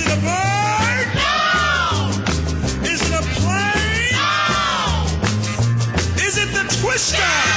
Is it a bird? No! Is it a plane? No! Is it the twister?